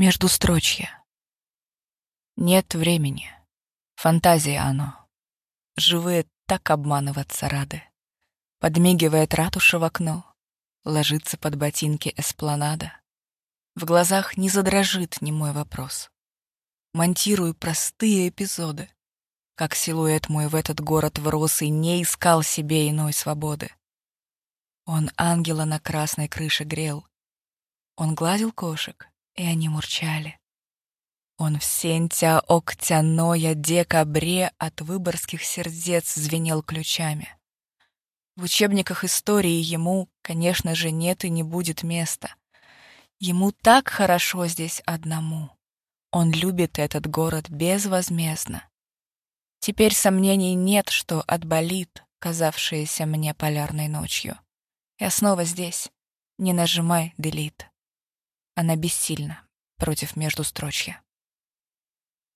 Междустрочье. Нет времени. Фантазия оно. Живые так обманываться рады. Подмигивает ратуша в окно, Ложится под ботинки эспланада. В глазах не задрожит ни мой вопрос. Монтирую простые эпизоды. Как силуэт мой в этот город врос и не искал себе иной свободы. Он ангела на красной крыше грел. Он гладил кошек, и они мурчали. Он в сентя октяное декабре от выборских сердец звенел ключами. В учебниках истории ему, конечно же, нет и не будет места. Ему так хорошо здесь одному. Он любит этот город безвозмездно. Теперь сомнений нет, что отболит, казавшееся мне полярной ночью. Я снова здесь. Не нажимай «Делит». Она бессильна против междустрочья.